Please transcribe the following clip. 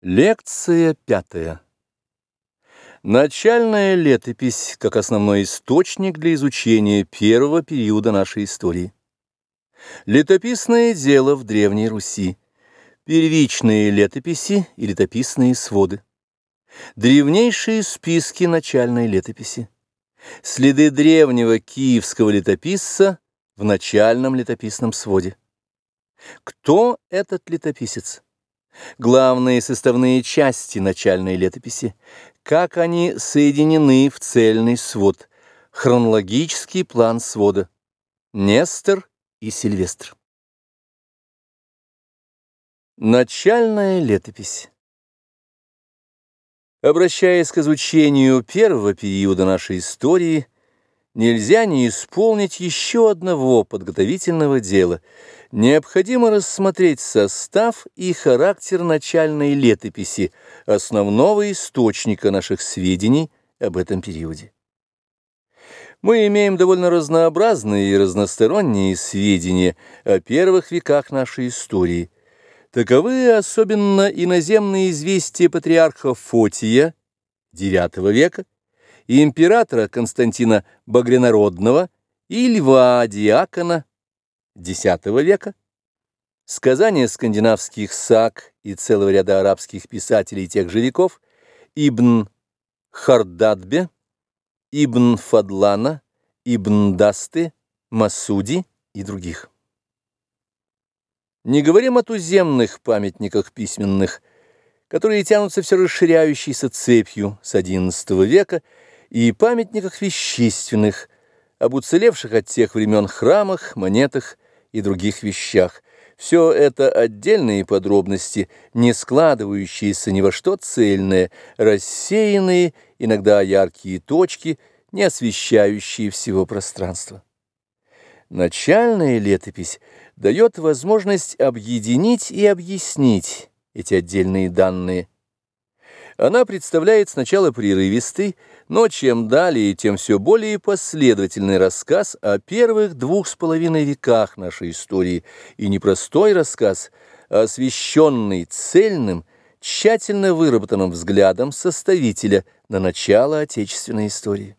Лекция пятая. Начальная летопись как основной источник для изучения первого периода нашей истории. Летописное дело в Древней Руси. Первичные летописи и летописные своды. Древнейшие списки начальной летописи. Следы древнего киевского летописца в начальном летописном своде. Кто этот летописец? Главные составные части начальной летописи, как они соединены в цельный свод, хронологический план свода, Нестор и Сильвестр. Начальная летопись. Обращаясь к изучению первого периода нашей истории, нельзя не исполнить еще одного подготовительного дела – необходимо рассмотреть состав и характер начальной летописи, основного источника наших сведений об этом периоде. Мы имеем довольно разнообразные и разносторонние сведения о первых веках нашей истории. Таковы особенно иноземные известия патриарха Фотия IX века и императора Константина Багрянародного и Льва Диакона X века, сказания скандинавских саг и целого ряда арабских писателей тех же веков, Ибн Хардадбе, Ибн Фадлана, Ибн Дасты, Масуди и других. Не говорим о туземных памятниках письменных, которые тянутся все расширяющейся цепью с XI века, и памятниках вещественных, об уцелевших от тех времен храмах, монетах, и других вещах. Все это отдельные подробности, не складывающиеся ни во что цельное, рассеянные, иногда яркие точки, не освещающие всего пространства. Начальная летопись дает возможность объединить и объяснить эти отдельные данные. Она представляет сначала прерывистый, но чем далее, тем все более последовательный рассказ о первых двух с половиной веках нашей истории, и непростой рассказ, а освещенный цельным, тщательно выработанным взглядом составителя на начало отечественной истории.